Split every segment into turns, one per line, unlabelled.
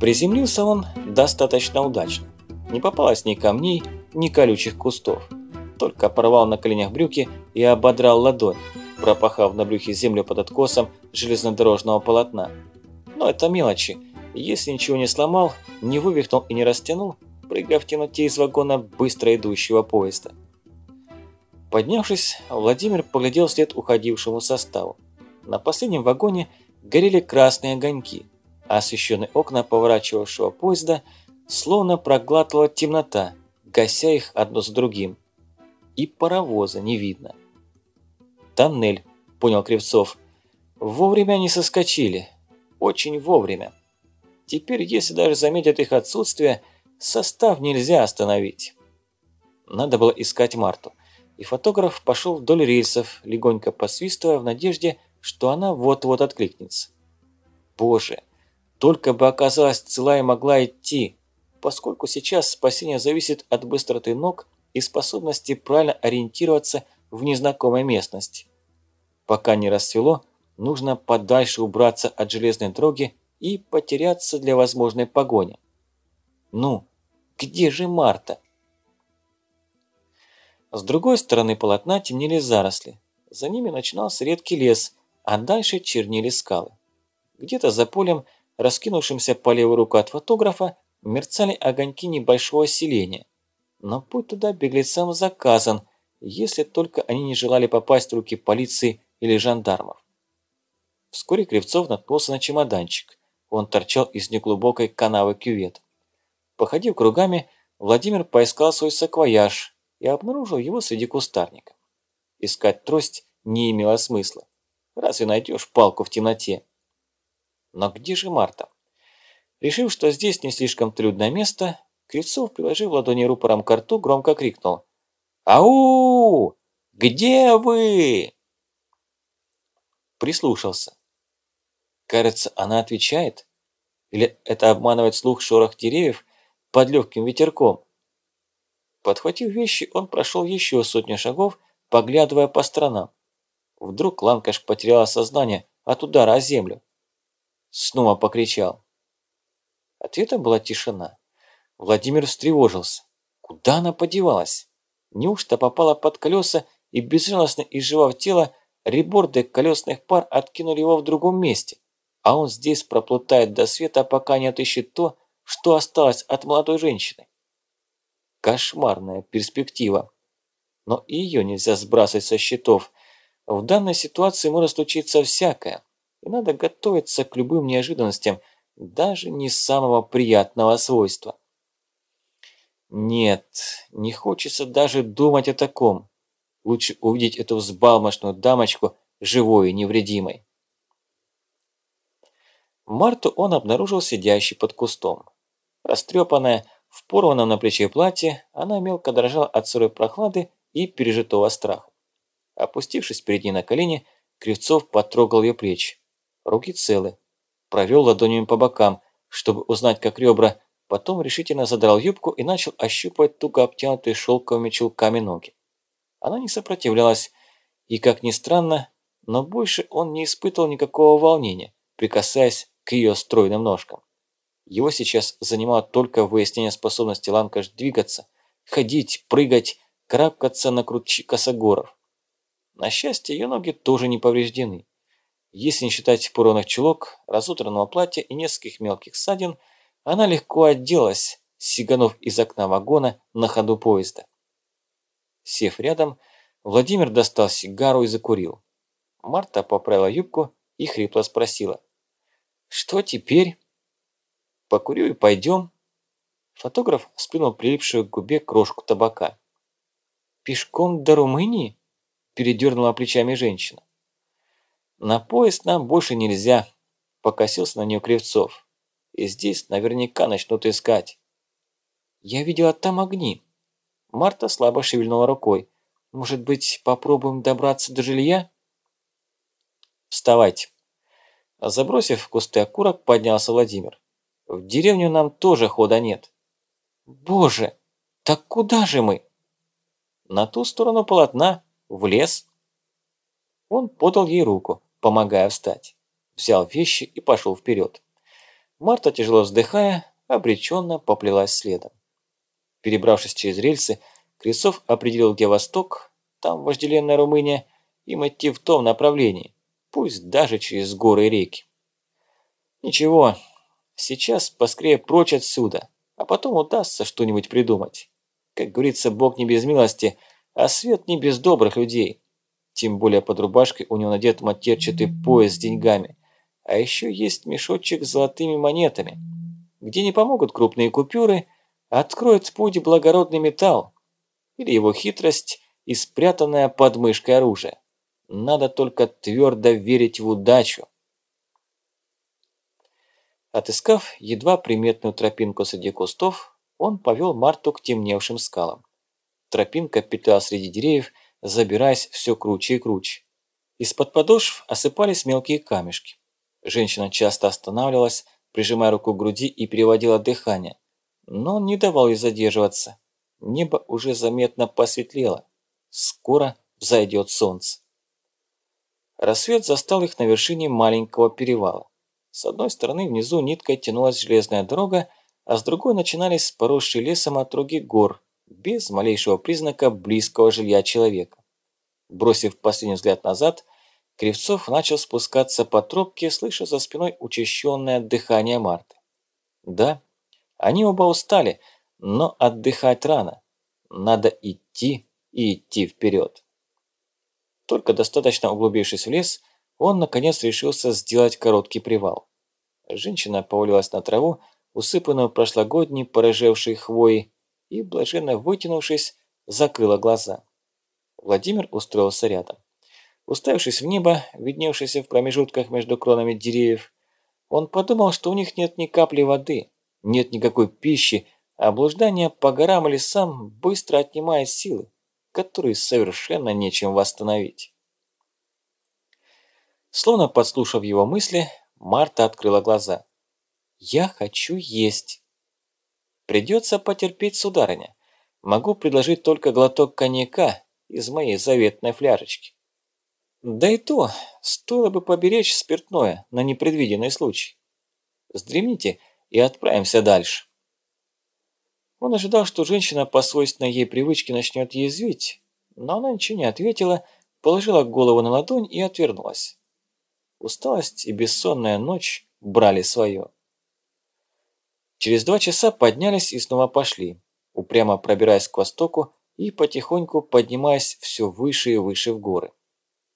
Приземлился он достаточно удачно. Не попалось ни камней, ни колючих кустов. Только порвал на коленях брюки и ободрал ладонь, пропахав на брюхе землю под откосом железнодорожного полотна. Но это мелочи. Если ничего не сломал, не вывихнул и не растянул, прыгая в темноте из вагона быстро идущего поезда. Поднявшись, Владимир поглядел вслед уходившему составу. На последнем вагоне горели красные огоньки, а освещенные окна поворачивавшего поезда словно проглатывала темнота, гася их одно с другим. И паровоза не видно. «Тоннель», — понял Кривцов. «Вовремя они соскочили. Очень вовремя. Теперь, если даже заметят их отсутствие, состав нельзя остановить». Надо было искать Марту и фотограф пошел вдоль рельсов, легонько посвистывая в надежде, что она вот-вот откликнется. Боже, только бы оказалась цела и могла идти, поскольку сейчас спасение зависит от быстроты ног и способности правильно ориентироваться в незнакомой местности. Пока не расцвело, нужно подальше убраться от железной дороги и потеряться для возможной погони. Ну, где же Марта? С другой стороны полотна темнели заросли. За ними начинался редкий лес, а дальше чернили скалы. Где-то за полем, раскинувшимся по левую руку от фотографа, мерцали огоньки небольшого селения. Но путь туда беглецам заказан, если только они не желали попасть в руки полиции или жандармов. Вскоре Кривцов наткнулся на чемоданчик. Он торчал из неглубокой канавы кювет. Походив кругами, Владимир поискал свой саквояж, и обнаружил его среди кустарника. Искать трость не имело смысла. Разве найдешь палку в темноте? Но где же Марта? Решив, что здесь не слишком трудное место, Кривцов, приложив ладони рупором к рту, громко крикнул. «Ау! Где вы?» Прислушался. Кажется, она отвечает. Или это обманывает слух шорох деревьев под легким ветерком? Подхватив вещи, он прошел еще сотню шагов, поглядывая по сторонам. Вдруг Ланкаш потеряла сознание от удара о землю. Снова покричал. Ответом была тишина. Владимир встревожился. Куда она подевалась? Неужто попала под колеса и, безжалостно изживав тело, реборды колесных пар откинули его в другом месте, а он здесь проплутает до света, пока не отыщет то, что осталось от молодой женщины. Кошмарная перспектива. Но и ее нельзя сбрасывать со счетов. В данной ситуации может случиться всякое. И надо готовиться к любым неожиданностям, даже не самого приятного свойства. Нет, не хочется даже думать о таком. Лучше увидеть эту взбалмошную дамочку живой и невредимой. Марту он обнаружил сидящей под кустом. Растрепанная, в порванном на плече платье она мелко дрожала от сырой прохлады и пережитого страха. Опустившись перед ней на колени, Кривцов потрогал ее плечи. Руки целы. Провел ладонями по бокам, чтобы узнать, как ребра, потом решительно задрал юбку и начал ощупывать туго обтянутые шелковыми чулками ноги. Она не сопротивлялась, и, как ни странно, но больше он не испытывал никакого волнения, прикасаясь к ее стройным ножкам. Его сейчас занимало только выяснение способности Ланкаш двигаться, ходить, прыгать, карабкаться на кручи косогоров. На счастье, ее ноги тоже не повреждены. Если не считать порванных чулок, разутранного платья и нескольких мелких ссадин, она легко отделалась, сиганув из окна вагона на ходу поезда. Сев рядом, Владимир достал сигару и закурил. Марта поправила юбку и хрипло спросила. «Что теперь?» Покурю и пойдем. Фотограф сплюнул прилипшую к губе крошку табака. «Пешком до Румынии?» – передернула плечами женщина. «На поезд нам больше нельзя», – покосился на нее Кривцов. «И здесь наверняка начнут искать». «Я видела там огни». Марта слабо шевельнула рукой. «Может быть, попробуем добраться до жилья?» «Вставайте». Забросив кусты окурок, поднялся Владимир. В деревню нам тоже хода нет. Боже, так куда же мы? На ту сторону полотна, в лес. Он подал ей руку, помогая встать. Взял вещи и пошел вперед. Марта, тяжело вздыхая, обреченно поплелась следом. Перебравшись через рельсы, Крисов определил, где восток, там вожделенная Румыния, им идти в том направлении, пусть даже через горы и реки. Ничего, сейчас поскорее прочь отсюда, а потом удастся что-нибудь придумать. Как говорится, Бог не без милости, а свет не без добрых людей. Тем более под рубашкой у него надет матерчатый пояс с деньгами. А еще есть мешочек с золотыми монетами. Где не помогут крупные купюры, откроет путь благородный металл. Или его хитрость и спрятанное под мышкой оружие. Надо только твердо верить в удачу. Отыскав едва приметную тропинку среди кустов, он повел Марту к темневшим скалам. Тропинка петляла среди деревьев, забираясь все круче и круче. Из-под подошв осыпались мелкие камешки. Женщина часто останавливалась, прижимая руку к груди и переводила дыхание. Но он не давал ей задерживаться. Небо уже заметно посветлело. Скоро взойдет солнце. Рассвет застал их на вершине маленького перевала. С одной стороны внизу ниткой тянулась железная дорога, а с другой начинались поросшие лесом отроги гор, без малейшего признака близкого жилья человека. Бросив последний взгляд назад, Кривцов начал спускаться по тропке, слыша за спиной учащенное дыхание Марты. Да, они оба устали, но отдыхать рано. Надо идти и идти вперед. Только достаточно углубившись в лес, он наконец решился сделать короткий привал. Женщина повалилась на траву, усыпанную прошлогодней порыжевшей хвоей, и, блаженно вытянувшись, закрыла глаза. Владимир устроился рядом. Уставившись в небо, видневшееся в промежутках между кронами деревьев, он подумал, что у них нет ни капли воды, нет никакой пищи, а блуждание по горам и лесам быстро отнимает силы, которые совершенно нечем восстановить. Словно подслушав его мысли, Марта открыла глаза. «Я хочу есть». «Придется потерпеть, сударыня. Могу предложить только глоток коньяка из моей заветной фляжечки». Да и то, стоило бы поберечь спиртное на непредвиденный случай. Сдремните и отправимся дальше. Он ожидал, что женщина по свойственной ей привычке начнет язвить, но она ничего не ответила, положила голову на ладонь и отвернулась. Усталость и бессонная ночь брали свое. Через два часа поднялись и снова пошли, упрямо пробираясь к востоку и потихоньку поднимаясь все выше и выше в горы.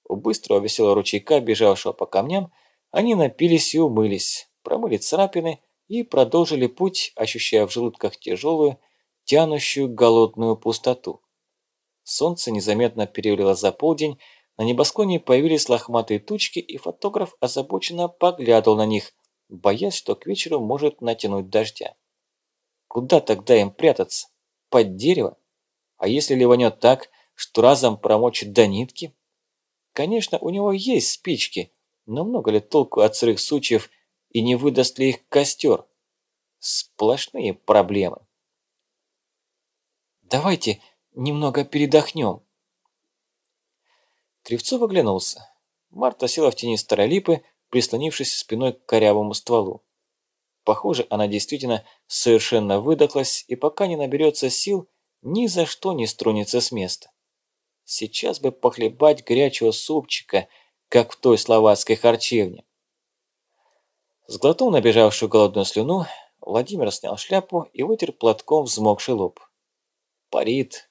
У быстрого веселого ручейка, бежавшего по камням, они напились и умылись, промыли царапины и продолжили путь, ощущая в желудках тяжелую, тянущую голодную пустоту. Солнце незаметно перевалило за полдень, на небосклоне появились лохматые тучки, и фотограф озабоченно поглядывал на них, боясь, что к вечеру может натянуть дождя. Куда тогда им прятаться? Под дерево? А если ливанет так, что разом промочит до нитки? Конечно, у него есть спички, но много ли толку от сырых сучьев и не выдаст ли их костер? Сплошные проблемы. «Давайте немного передохнем». Кривцов оглянулся. Марта села в тени старой липы, прислонившись спиной к корявому стволу. Похоже, она действительно совершенно выдохлась и пока не наберется сил, ни за что не струнется с места. Сейчас бы похлебать горячего супчика, как в той словацкой харчевне. Сглотнув набежавшую голодную слюну, Владимир снял шляпу и вытер платком взмокший лоб. Парит.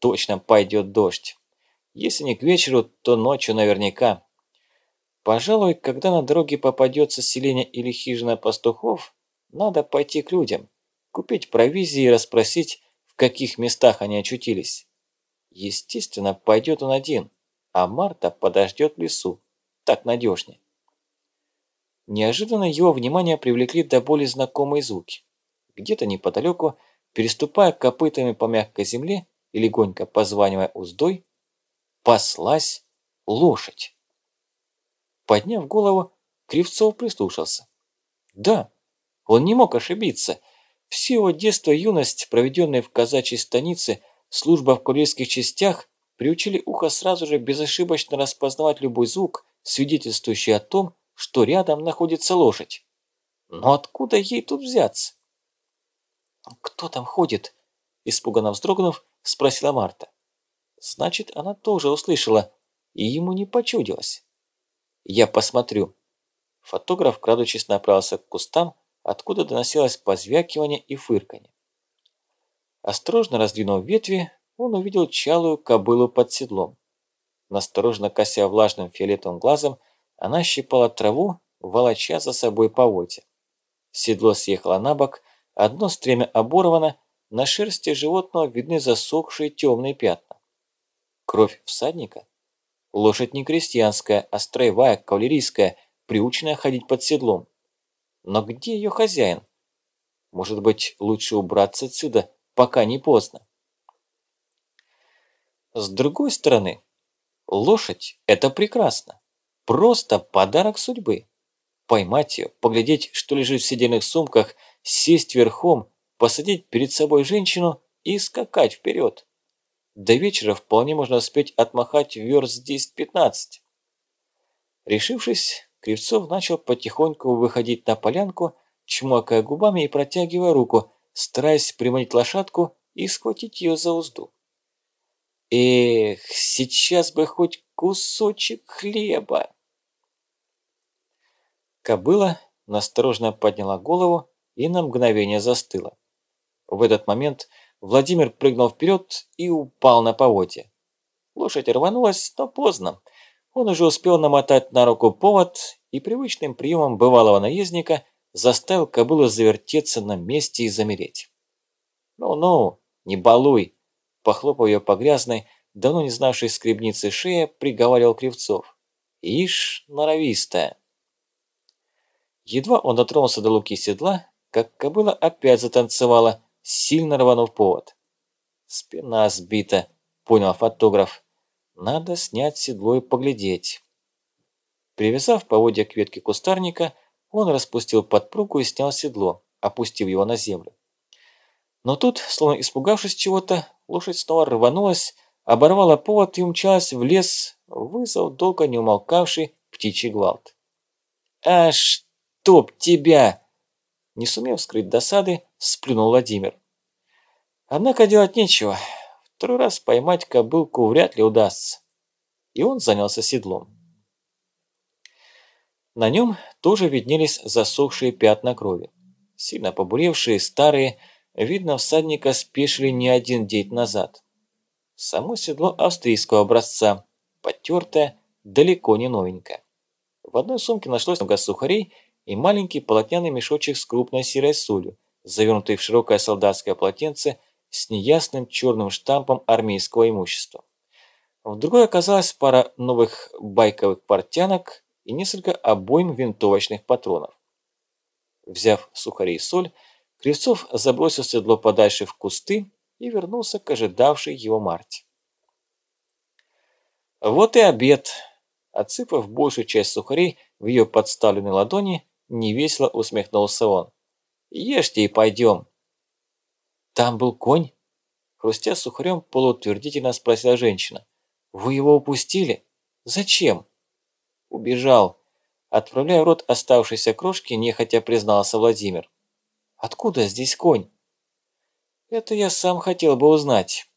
Точно пойдет дождь. Если не к вечеру, то ночью наверняка. Пожалуй, когда на дороге попадется селение или хижина пастухов, надо пойти к людям, купить провизии и расспросить, в каких местах они очутились. Естественно, пойдет он один, а Марта подождет в лесу. Так надежнее. Неожиданно его внимание привлекли до боли знакомые звуки. Где-то неподалеку, переступая копытами по мягкой земле и легонько позванивая уздой, паслась лошадь. Подняв голову, Кривцов прислушался. Да, он не мог ошибиться. Все его детство и юность, проведенные в казачьей станице, Служба в курьерских частях приучили ухо сразу же безошибочно распознавать любой звук, свидетельствующий о том, что рядом находится лошадь. Но откуда ей тут взяться? «Кто там ходит?» Испуганно вздрогнув, спросила Марта. Значит, она тоже услышала, и ему не почудилось. «Я посмотрю». Фотограф, крадучись, направился к кустам, откуда доносилось позвякивание и фырканье. Осторожно раздвинув ветви, он увидел чалую кобылу под седлом. Насторожно кося влажным фиолетовым глазом, она щипала траву, волоча за собой поводья. Седло съехало на бок, одно стремя оборвано, на шерсти животного видны засохшие темные пятна. Кровь всадника? Лошадь не крестьянская, а строевая, кавалерийская, приученная ходить под седлом. Но где ее хозяин? Может быть, лучше убраться отсюда, пока не поздно. С другой стороны, лошадь – это прекрасно. Просто подарок судьбы. Поймать ее, поглядеть, что лежит в сидельных сумках, сесть верхом, посадить перед собой женщину и скакать вперед. До вечера вполне можно успеть отмахать верст 10-15. Решившись, Кривцов начал потихоньку выходить на полянку, чмокая губами и протягивая руку, стараясь приманить лошадку и схватить ее за узду. Эх, сейчас бы хоть кусочек хлеба. Кобыла насторожно подняла голову и на мгновение застыла. В этот момент Владимир прыгнул вперед и упал на поводье. Лошадь рванулась, но поздно. Он уже успел намотать на руку повод и привычным приемом бывалого наездника заставил кобылу завертеться на месте и замереть. «Ну-ну, не балуй!» Похлопав ее по грязной, давно не знавшей скребницы шея, приговаривал Кривцов. «Ишь, норовистая!» Едва он дотронулся до луки седла, как кобыла опять затанцевала, сильно рванув повод. «Спина сбита», — понял фотограф. «Надо снять седло и поглядеть». Привязав поводья к ветке кустарника, он распустил подпругу и снял седло, опустив его на землю. Но тут, словно испугавшись чего-то, лошадь снова рванулась, оборвала повод и умчалась в лес, вызвав долго не умолкавший птичий гвалт. «Аж чтоб тебя!» Не сумев скрыть досады, сплюнул Владимир. Однако делать нечего. Второй раз поймать кобылку вряд ли удастся. И он занялся седлом. На нем тоже виднелись засохшие пятна крови. Сильно побуревшие, старые, видно, всадника спешили не один день назад. Само седло австрийского образца, потертое, далеко не новенькое. В одной сумке нашлось много сухарей и маленький полотняный мешочек с крупной серой солью, завернутый в широкое солдатское полотенце с неясным черным штампом армейского имущества. В другой оказалась пара новых байковых портянок и несколько обойм винтовочных патронов. Взяв сухари и соль, Кривцов забросил седло подальше в кусты и вернулся к ожидавшей его Марте. Вот и обед. Отсыпав большую часть сухарей в ее подставленной ладони, Невесело усмехнулся он. Ешьте и пойдем. Там был конь? Хрустя сухарем, полуутвердительно спросила женщина. Вы его упустили? Зачем? Убежал. Отправляя в рот оставшиеся крошки, нехотя признался Владимир. Откуда здесь конь? Это я сам хотел бы узнать.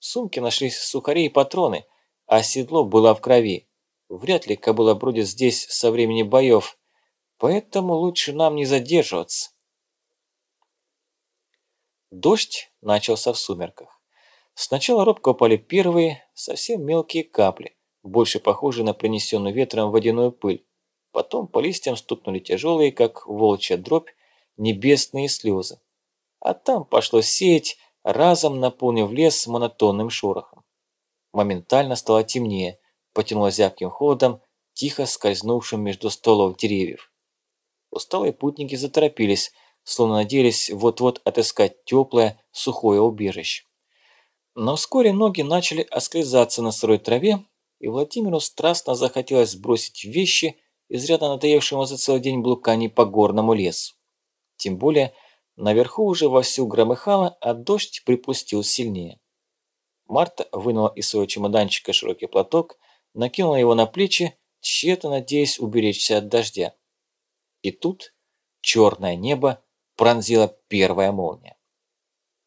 В сумке нашлись сухари и патроны, а седло было в крови. Вряд ли кобыла бродит здесь со времени боев, Поэтому лучше нам не задерживаться. Дождь начался в сумерках. Сначала робко упали первые, совсем мелкие капли, больше похожие на принесенную ветром водяную пыль. Потом по листьям стукнули тяжелые, как волчья дробь, небесные слезы. А там пошло сеять, разом наполнив лес монотонным шорохом. Моментально стало темнее, потянуло зябким холодом, тихо скользнувшим между столов деревьев. Усталые путники заторопились, словно надеялись вот-вот отыскать теплое, сухое убежище. Но вскоре ноги начали оскрезаться на сырой траве, и Владимиру страстно захотелось сбросить вещи, изрядно надоевшему за целый день блуканий по горному лесу. Тем более, наверху уже вовсю громыхало, а дождь припустил сильнее. Марта вынула из своего чемоданчика широкий платок, накинула его на плечи, тщетно надеясь уберечься от дождя. И тут черное небо пронзила первая молния.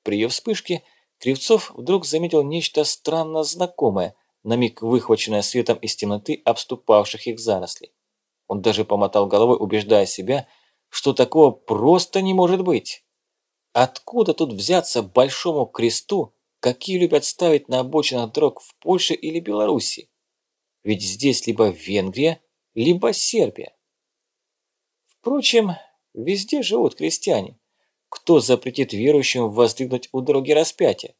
При ее вспышке Кривцов вдруг заметил нечто странно знакомое, на миг выхваченное светом из темноты обступавших их зарослей. Он даже помотал головой, убеждая себя, что такого просто не может быть. Откуда тут взяться большому кресту, какие любят ставить на обочинах дорог в Польше или Беларуси? Ведь здесь либо Венгрия, либо Сербия. Впрочем, везде живут крестьяне. Кто запретит верующим воздвигнуть у дороги распятие?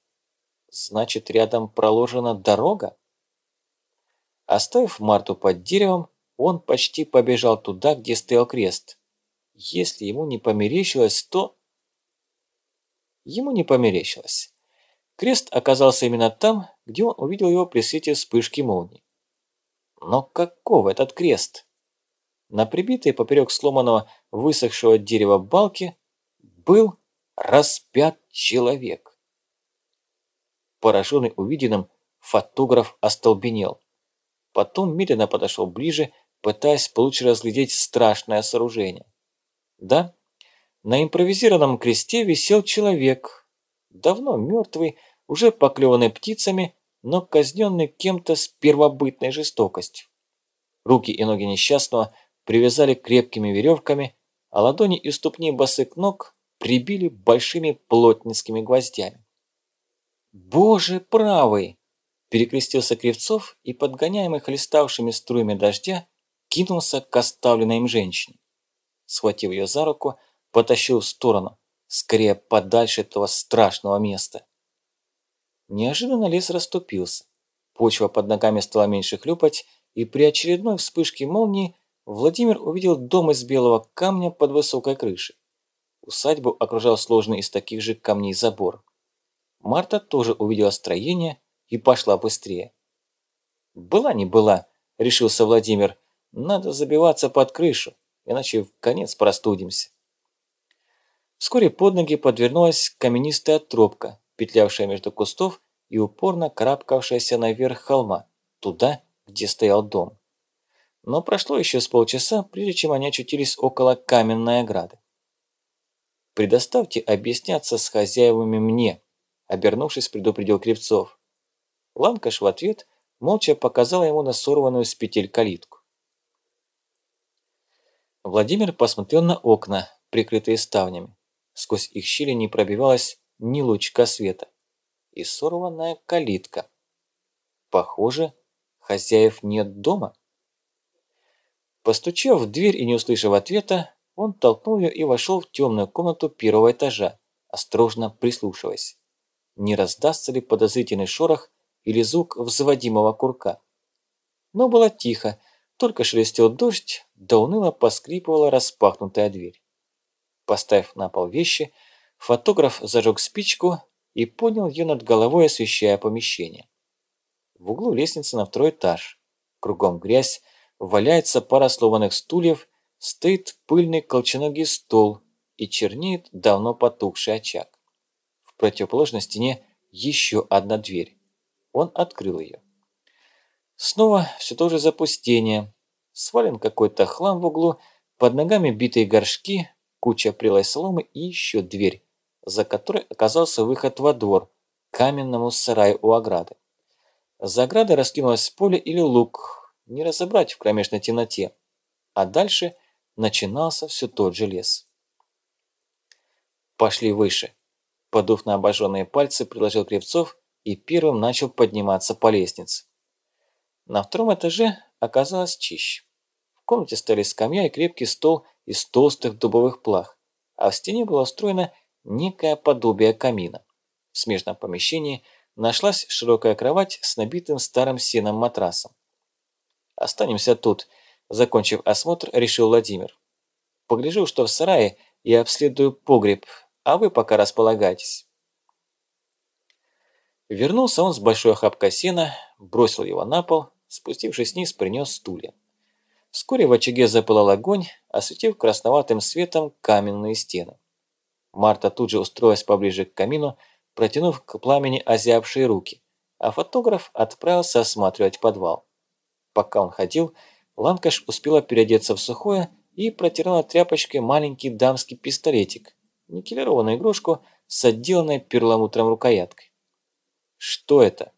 Значит, рядом проложена дорога? Оставив Марту под деревом, он почти побежал туда, где стоял крест. Если ему не померещилось, то... Ему не померещилось. Крест оказался именно там, где он увидел его при свете вспышки молнии. Но каков этот крест? На прибитой поперек сломанного высохшего дерева балки был распят человек. Пораженный увиденным, фотограф остолбенел. Потом медленно подошел ближе, пытаясь получше разглядеть страшное сооружение. Да, на импровизированном кресте висел человек, давно мертвый, уже поклеванный птицами, но казненный кем-то с первобытной жестокостью. Руки и ноги несчастного привязали крепкими веревками, а ладони и ступни босых ног прибили большими плотницкими гвоздями. «Боже правый!» – перекрестился Кривцов и, подгоняемый хлеставшими струями дождя, кинулся к оставленной им женщине. Схватив ее за руку, потащил в сторону, скорее подальше этого страшного места. Неожиданно лес расступился. Почва под ногами стала меньше хлюпать, и при очередной вспышке молнии Владимир увидел дом из белого камня под высокой крышей. Усадьбу окружал сложный из таких же камней забор. Марта тоже увидела строение и пошла быстрее. «Была не была», – решился Владимир. «Надо забиваться под крышу, иначе в конец простудимся». Вскоре под ноги подвернулась каменистая тропка, петлявшая между кустов и упорно карабкавшаяся наверх холма, туда, где стоял дом. Но прошло еще с полчаса, прежде чем они очутились около каменной ограды. «Предоставьте объясняться с хозяевами мне», – обернувшись, предупредил Кривцов. Ланкаш в ответ молча показала ему на сорванную с петель калитку. Владимир посмотрел на окна, прикрытые ставнями. Сквозь их щели не пробивалось ни лучка света. И сорванная калитка. Похоже, хозяев нет дома. Постучав в дверь и не услышав ответа, он толкнул ее и вошел в темную комнату первого этажа, осторожно прислушиваясь. Не раздастся ли подозрительный шорох или звук взводимого курка? Но было тихо, только шелестел дождь, да уныло поскрипывала распахнутая дверь. Поставив на пол вещи, фотограф зажег спичку и поднял ее над головой, освещая помещение. В углу лестница на второй этаж. Кругом грязь, валяется пара сломанных стульев, стоит пыльный колченогий стол и чернеет давно потухший очаг. В противоположной стене еще одна дверь. Он открыл ее. Снова все то же запустение. Свален какой-то хлам в углу, под ногами битые горшки, куча прелой соломы и еще дверь, за которой оказался выход во двор, к каменному сараю у ограды. За оградой раскинулось поле или луг, не разобрать в кромешной темноте, а дальше начинался все тот же лес. «Пошли выше», – подув на обожженные пальцы, предложил Кривцов и первым начал подниматься по лестнице. На втором этаже оказалось чище. В комнате стояли скамья и крепкий стол из толстых дубовых плах, а в стене было устроено некое подобие камина. В смежном помещении нашлась широкая кровать с набитым старым сеном матрасом. «Останемся тут», – закончив осмотр, решил Владимир. «Погляжу, что в сарае, и обследую погреб, а вы пока располагайтесь». Вернулся он с большой охапкой сена, бросил его на пол, спустившись вниз, принес стулья. Вскоре в очаге запылал огонь, осветив красноватым светом каменные стены. Марта тут же устроилась поближе к камину, протянув к пламени озябшие руки, а фотограф отправился осматривать подвал. Пока он ходил, Ланкаш успела переодеться в сухое и протирала тряпочкой маленький дамский пистолетик, никелированную игрушку с отделанной перламутром рукояткой. «Что это?»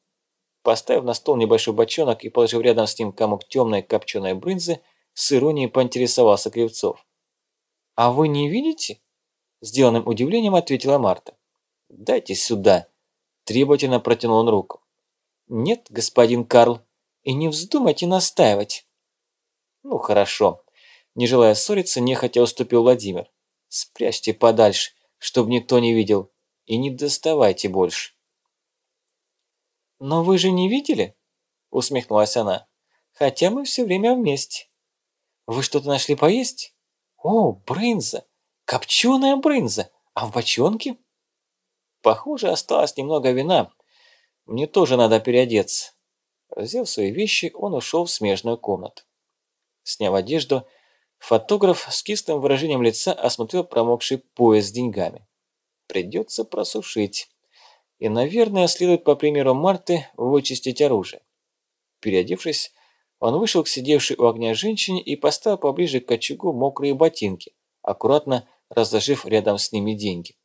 Поставив на стол небольшой бочонок и положив рядом с ним комок темной копченой брынзы, с иронией поинтересовался Кривцов. «А вы не видите?» Сделанным удивлением ответила Марта. «Дайте сюда!» Требовательно протянул он руку. «Нет, господин Карл, и не вздумайте настаивать». «Ну хорошо». Не желая ссориться, нехотя уступил Владимир. «Спрячьте подальше, чтобы никто не видел, и не доставайте больше». «Но вы же не видели?» Усмехнулась она. «Хотя мы все время вместе. Вы что-то нашли поесть? О, брынза! Копченая брынза! А в бочонке?» «Похоже, осталось немного вина. Мне тоже надо переодеться». Взяв свои вещи, он ушел в смежную комнату. Сняв одежду, фотограф с кислым выражением лица осмотрел промокший пояс с деньгами. Придется просушить. И, наверное, следует по примеру Марты вычистить оружие. Переодевшись, он вышел к сидевшей у огня женщине и поставил поближе к очагу мокрые ботинки, аккуратно разложив рядом с ними деньги.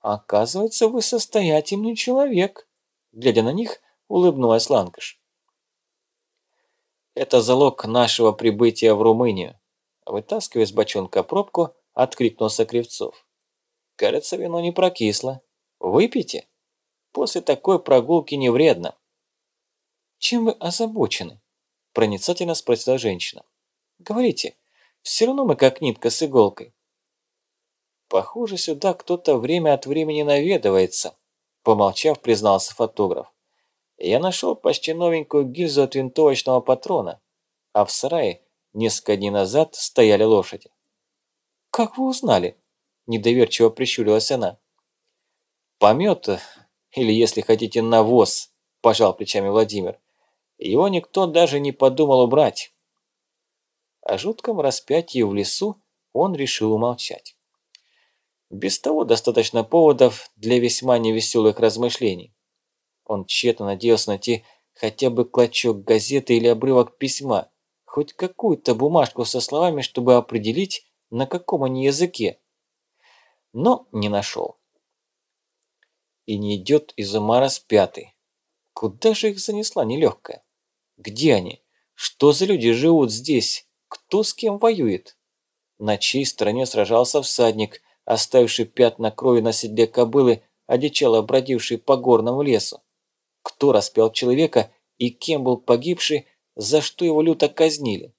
«Оказывается, вы состоятельный человек», – глядя на них, улыбнулась Ланкаш. «Это залог нашего прибытия в Румынию», – вытаскивая из бочонка пробку, откликнулся Кривцов. «Кажется, вино не прокисло. Выпейте. После такой прогулки не вредно». «Чем вы озабочены?» – проницательно спросила женщина. «Говорите, все равно мы как нитка с иголкой». «Похоже, сюда кто-то время от времени наведывается», – помолчав, признался фотограф. «Я нашел почти новенькую гильзу от винтовочного патрона, а в сарае несколько дней назад стояли лошади». «Как вы узнали?» – недоверчиво прищурилась она. «Помет, или, если хотите, навоз», – пожал плечами Владимир. «Его никто даже не подумал убрать». О жутком распятии в лесу он решил умолчать. Без того достаточно поводов для весьма невеселых размышлений. Он тщетно надеялся найти хотя бы клочок газеты или обрывок письма, хоть какую-то бумажку со словами, чтобы определить, на каком они языке. Но не нашел. И не идет из ума распятый. Куда же их занесла нелегкая? Где они? Что за люди живут здесь? Кто с кем воюет? На чьей стороне сражался всадник, оставивший пятна крови на седле кобылы, одичало бродивший по горному лесу? Кто распял человека и кем был погибший, за что его люто казнили?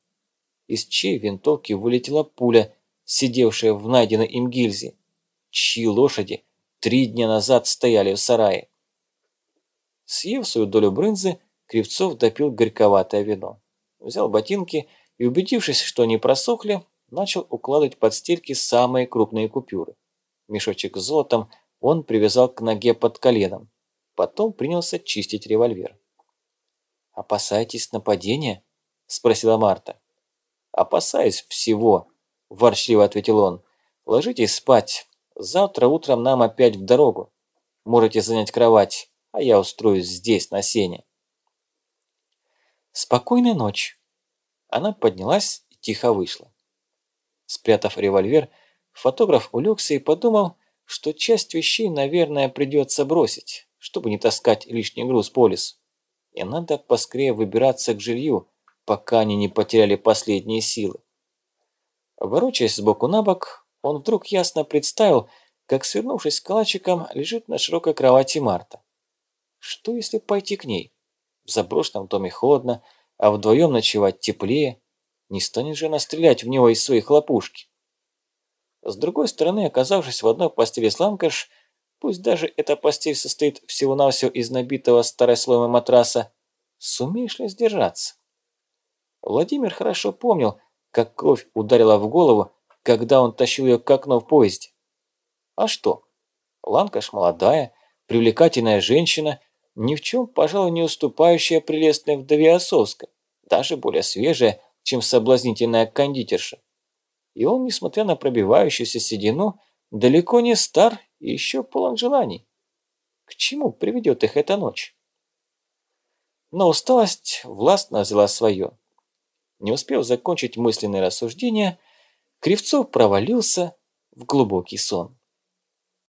Из чьей винтовки вылетела пуля, сидевшая в найденной им гильзе? Чьи лошади три дня назад стояли в сарае? Съев свою долю брынзы, Кривцов допил горьковатое вино. Взял ботинки и, убедившись, что они просохли, начал укладывать под стельки самые крупные купюры. Мешочек с золотом он привязал к ноге под коленом. Потом принялся чистить револьвер. «Опасаетесь нападения?» – спросила Марта. «Опасаюсь всего», – ворчливо ответил он. «Ложитесь спать. Завтра утром нам опять в дорогу. Можете занять кровать, а я устроюсь здесь, на сене». «Спокойной ночи». Она поднялась и тихо вышла. Спрятав револьвер, фотограф улегся и подумал, что часть вещей, наверное, придется бросить, чтобы не таскать лишний груз по лесу. И надо поскорее выбираться к жилью, пока они не потеряли последние силы. Ворочаясь сбоку на бок, он вдруг ясно представил, как, свернувшись калачиком, лежит на широкой кровати Марта. Что если пойти к ней? В заброшенном доме холодно, а вдвоем ночевать теплее. Не станет же она стрелять в него из своей хлопушки. С другой стороны, оказавшись в одной постели с Ламкаш, пусть даже эта постель состоит всего-навсего из набитого старой слоем матраса, сумеешь ли сдержаться? Владимир хорошо помнил, как кровь ударила в голову, когда он тащил ее к окну в поезде. А что? Ланкаш молодая, привлекательная женщина, ни в чем, пожалуй, не уступающая прелестной вдове Осовской, даже более свежая, чем соблазнительная кондитерша. И он, несмотря на пробивающуюся седину, далеко не стар и еще полон желаний. К чему приведет их эта ночь? Но усталость властно взяла свое. Не успев закончить мысленные рассуждения, Кривцов провалился в глубокий сон.